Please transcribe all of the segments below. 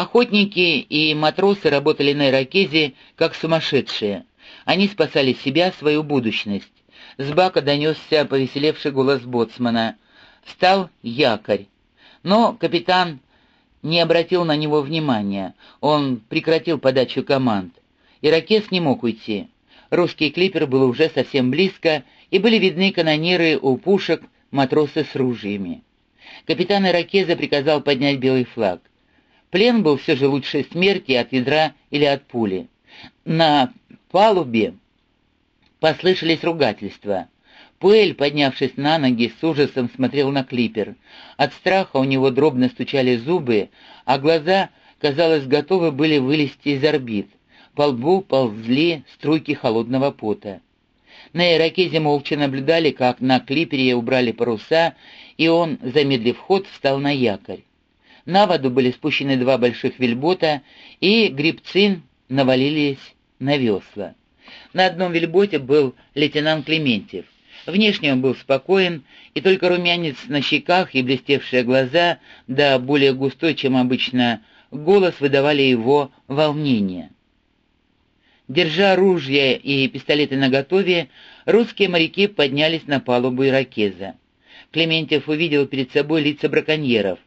Охотники и матросы работали на иракезе как сумасшедшие. Они спасали себя, свою будущность. С бака донесся повеселевший голос боцмана. Встал якорь. Но капитан не обратил на него внимания. Он прекратил подачу команд. Иракез не мог уйти. Русский клипер был уже совсем близко, и были видны канониры у пушек, матросы с ружьями. Капитан Иракеза приказал поднять белый флаг. Плен был все же лучше смерти от ядра или от пули. На палубе послышались ругательства. Пуэль, поднявшись на ноги, с ужасом смотрел на клипер. От страха у него дробно стучали зубы, а глаза, казалось, готовы были вылезти из орбит. По лбу ползли струйки холодного пота. На иракезе молча наблюдали, как на клипере убрали паруса, и он, замедлив ход, встал на якорь. На воду были спущены два больших вельбота, и грибцы навалились на весла. На одном вельботе был лейтенант Клементьев. Внешне он был спокоен, и только румянец на щеках и блестевшие глаза, да более густой, чем обычно, голос выдавали его волнение. Держа ружья и пистолеты наготове, русские моряки поднялись на палубу иракеза. Клементьев увидел перед собой лица браконьеров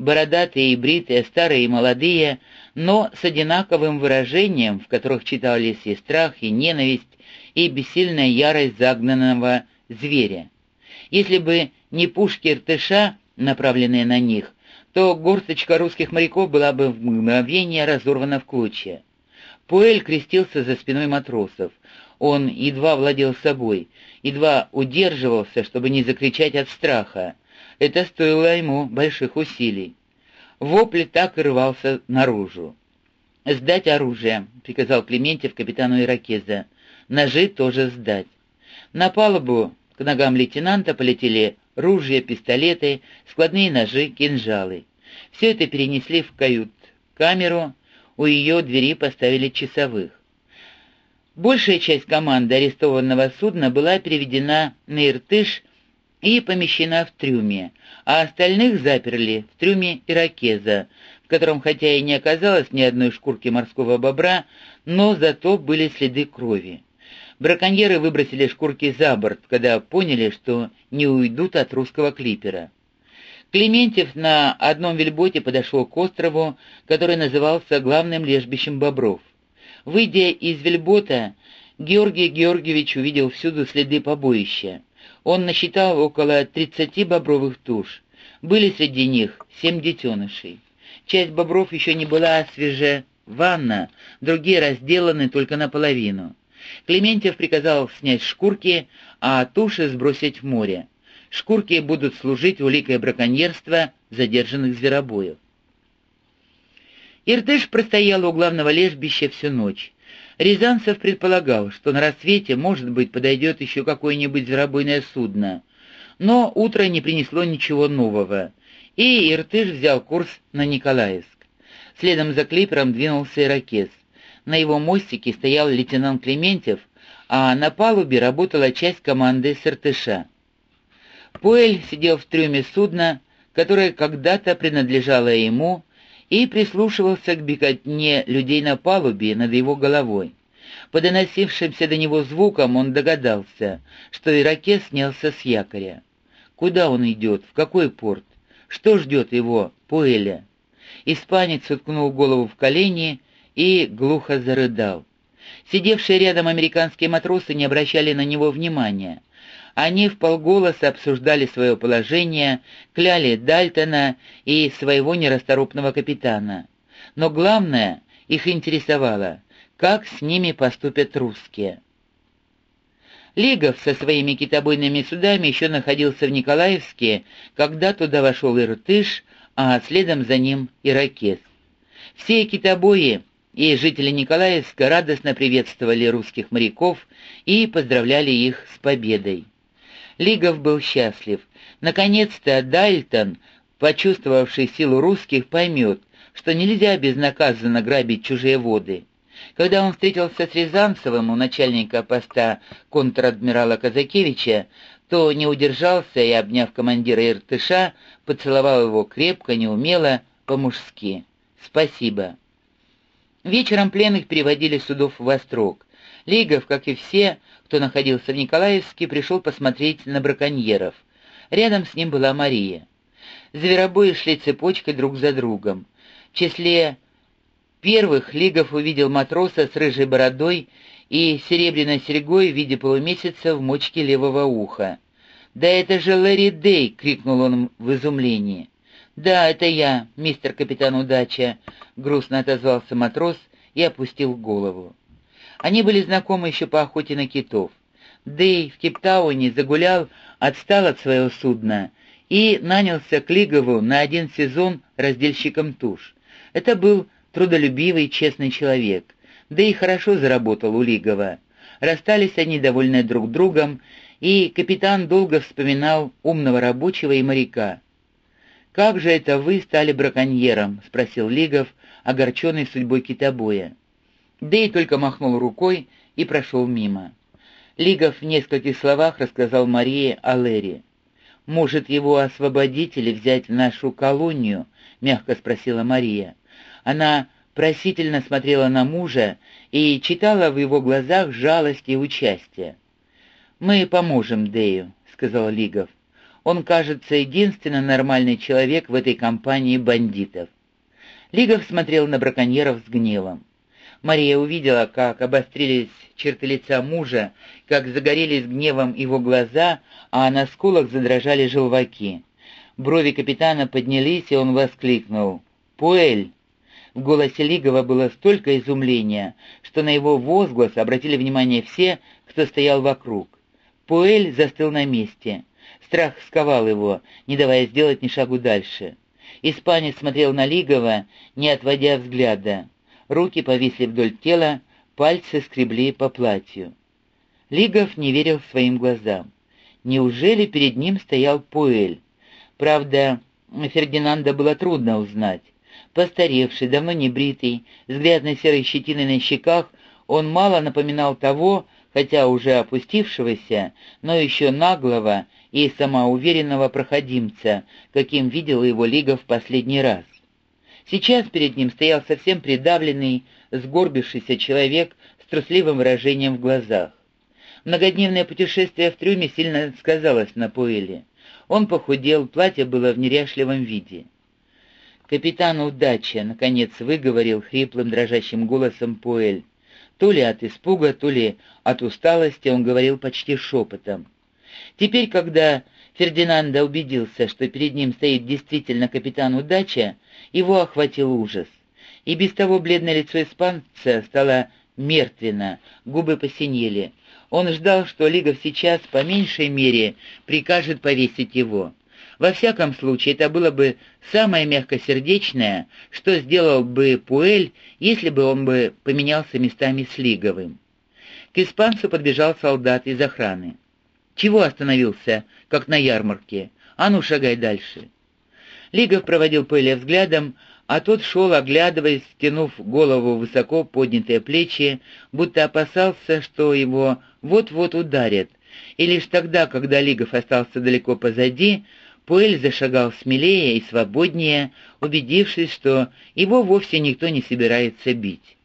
бородатые и бритые, старые и молодые, но с одинаковым выражением, в которых читались и страх, и ненависть, и бессильная ярость загнанного зверя. Если бы не пушки Иртыша, направленные на них, то горсточка русских моряков была бы в мгновение разорвана в клочья. Пуэль крестился за спиной матросов. Он едва владел собой, едва удерживался, чтобы не закричать от страха. Это стоило ему больших усилий. Вопль так и рвался наружу. «Сдать оружие», — приказал Клементьев капитану Иракеза. «Ножи тоже сдать». На палубу к ногам лейтенанта полетели ружья, пистолеты, складные ножи, кинжалы. Все это перенесли в кают-камеру, у ее двери поставили часовых. Большая часть команды арестованного судна была переведена на Иртыш и помещена в трюме, а остальных заперли в трюме иракеза, в котором хотя и не оказалось ни одной шкурки морского бобра, но зато были следы крови. Браконьеры выбросили шкурки за борт, когда поняли, что не уйдут от русского клипера. Клементьев на одном вельботе подошел к острову, который назывался главным лежбищем бобров. Выйдя из вельбота, Георгий Георгиевич увидел всюду следы побоища. Он насчитал около 30 бобровых туш. Были среди них семь детенышей. Часть бобров еще не была свеже ванна, другие разделаны только наполовину. Клементьев приказал снять шкурки, а туши сбросить в море. Шкурки будут служить уликой браконьерства задержанных зверобоев. Иртыш простоял у главного лежбища всю ночь. Рязанцев предполагал, что на рассвете, может быть, подойдет еще какое-нибудь зверобойное судно. Но утро не принесло ничего нового, и Иртыш взял курс на Николаевск. Следом за клипером двинулся Иракес. На его мостике стоял лейтенант Клементьев, а на палубе работала часть команды с Иртыша. Пуэль сидел в трюме судна, которое когда-то принадлежало ему, и прислушивался к беготне людей на палубе над его головой. По доносившимся до него звукам он догадался, что Иракес снялся с якоря. Куда он идет, в какой порт? Что ждет его, Пуэля? Испанец уткнул голову в колени и глухо зарыдал. Сидевшие рядом американские матросы не обращали на него внимания. Они в полголоса обсуждали свое положение, кляли Дальтона и своего нерасторопного капитана. Но главное, их интересовало, как с ними поступят русские. Лигов со своими китобойными судами еще находился в Николаевске, когда туда вошел Иртыш, а следом за ним Иракес. Все китобои и жители Николаевска радостно приветствовали русских моряков и поздравляли их с победой. Лигов был счастлив. Наконец-то Дальтон, почувствовавший силу русских, поймет, что нельзя безнаказанно грабить чужие воды. Когда он встретился с Рязанцевым у начальника поста контр-адмирала Казакевича, то не удержался и, обняв командира Иртыша, поцеловал его крепко, неумело, по-мужски. Спасибо. Вечером пленных переводили судов в Острог. Лигов, как и все, кто находился в Николаевске, пришел посмотреть на браконьеров. Рядом с ним была Мария. Зверобои шли цепочкой друг за другом. В числе первых Лигов увидел матроса с рыжей бородой и серебряной серьгой в виде полумесяца в мочке левого уха. «Да это же Лэри Дэй!» — крикнул он в изумлении. «Да, это я, мистер капитан Удача», — грустно отозвался матрос и опустил голову. Они были знакомы еще по охоте на китов. Дэй в Киптауне загулял, отстал от своего судна и нанялся к Лигову на один сезон раздельщиком туш. Это был трудолюбивый, честный человек. Дэй хорошо заработал у Лигова. Расстались они, довольны друг другом, и капитан долго вспоминал умного рабочего и моряка. «Как же это вы стали браконьером?» — спросил Лигов, огорченный судьбой китобоя. Дэй только махнул рукой и прошел мимо. Лигов в нескольких словах рассказал Марии о Лэри. «Может, его освободить или взять в нашу колонию?» — мягко спросила Мария. Она просительно смотрела на мужа и читала в его глазах жалость и участие. «Мы поможем Дэю», — сказал Лигов. Он, кажется, единственно нормальный человек в этой компании бандитов. Лигов смотрел на браконьеров с гневом. Мария увидела, как обострились черты лица мужа, как загорелись гневом его глаза, а на скулах задрожали желваки. Брови капитана поднялись, и он воскликнул «Пуэль!». В голосе Лигова было столько изумления, что на его возглас обратили внимание все, кто стоял вокруг. Пуэль застыл на месте. Страх сковал его, не давая сделать ни шагу дальше. Испанец смотрел на Лигова, не отводя взгляда. Руки повисли вдоль тела, пальцы скребли по платью. Лигов не верил своим глазам. Неужели перед ним стоял Пуэль? Правда, Фердинанда было трудно узнать. Постаревший, давно не бритый, с грязной серой щетиной на щеках, он мало напоминал того, хотя уже опустившегося, но еще наглого и самоуверенного проходимца, каким видел его Лига в последний раз. Сейчас перед ним стоял совсем придавленный, сгорбившийся человек с трусливым выражением в глазах. Многодневное путешествие в трюме сильно сказалось на Пуэле. Он похудел, платье было в неряшливом виде. «Капитан Удача», — наконец выговорил хриплым дрожащим голосом Пуэль. То ли от испуга, то ли от усталости он говорил почти шепотом. Теперь, когда Фердинанда убедился, что перед ним стоит действительно капитан Удача, его охватил ужас. И без того бледное лицо испанца стало мертвенно, губы посинели. Он ждал, что Лигов сейчас, по меньшей мере, прикажет повесить его. Во всяком случае, это было бы самое мягкосердечное, что сделал бы Пуэль, если бы он бы поменялся местами с Лиговым. К испанцу подбежал солдат из охраны. «Чего остановился, как на ярмарке? А ну, шагай дальше!» Лигов проводил Пэля взглядом, а тот шел, оглядываясь, стянув голову высоко поднятые плечи, будто опасался, что его вот-вот ударят. И лишь тогда, когда Лигов остался далеко позади, Пуэль зашагал смелее и свободнее, убедившись, что его вовсе никто не собирается бить.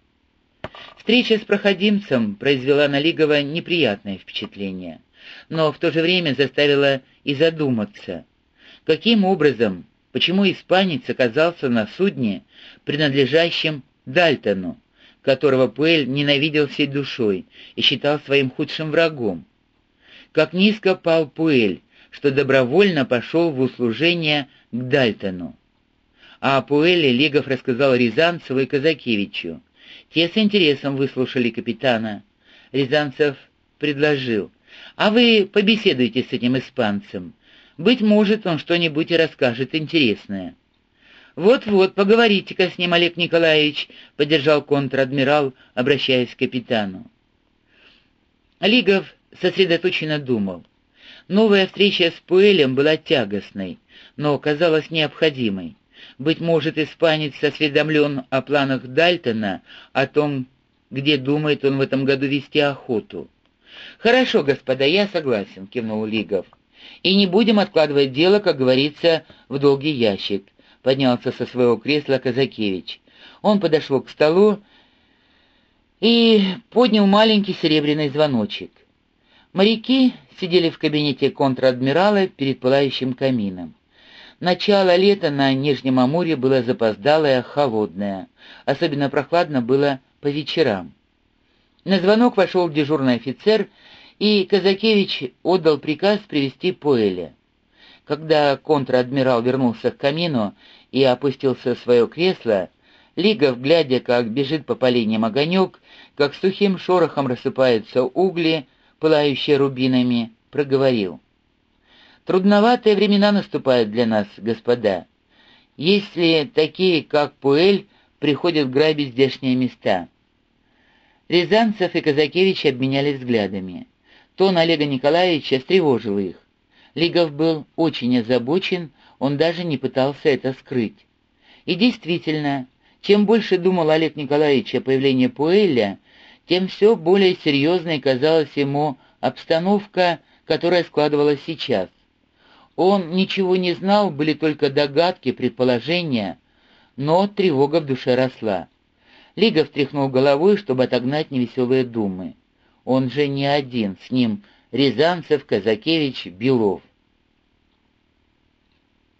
Встреча с проходимцем произвела на Лигова неприятное впечатление, но в то же время заставила и задуматься, каким образом почему испанец оказался на судне, принадлежащем Дальтону, которого Пуэль ненавидел всей душой и считал своим худшим врагом. Как низко пал Пуэль, что добровольно пошел в услужение к Дальтону. А о Пуэле Легов рассказал Рязанцеву и Казакевичу. Те с интересом выслушали капитана. Рязанцев предложил, «А вы побеседуйте с этим испанцем. Быть может, он что-нибудь и расскажет интересное». «Вот-вот, поговорите-ка с ним, Олег Николаевич», — поддержал контр-адмирал, обращаясь к капитану. Лигов сосредоточенно думал. Новая встреча с Пуэлем была тягостной, но казалась необходимой. Быть может, испанец осведомлен о планах Дальтона, о том, где думает он в этом году вести охоту. «Хорошо, господа, я согласен», — кивнул Лигов. И не будем откладывать дело, как говорится, в долгий ящик», — поднялся со своего кресла Казакевич. Он подошел к столу и поднял маленький серебряный звоночек. Моряки сидели в кабинете контр-адмирала перед пылающим камином. Начало лета на Нижнем Амуре было запоздалое, холодное. Особенно прохладно было по вечерам. На звонок вошел дежурный офицер, и Казакевич отдал приказ привести Пуэля. Когда контр-адмирал вернулся к камину и опустился в свое кресло, Лигов, глядя, как бежит по поленьям огонек, как сухим шорохом рассыпаются угли, пылающие рубинами, проговорил. «Трудноватые времена наступают для нас, господа. Если такие, как Пуэль, приходят грабить здешние места». Рязанцев и Казакевич обменялись взглядами. Тон Олега Николаевича встревожил их. Лигов был очень озабочен, он даже не пытался это скрыть. И действительно, чем больше думал Олег Николаевич о появлении Пуэля, тем все более серьезной казалась ему обстановка, которая складывалась сейчас. Он ничего не знал, были только догадки, предположения, но тревога в душе росла. Лига встряхнул головой, чтобы отогнать невеселые думы. Он же не один, с ним Рязанцев, Казакевич, Белов —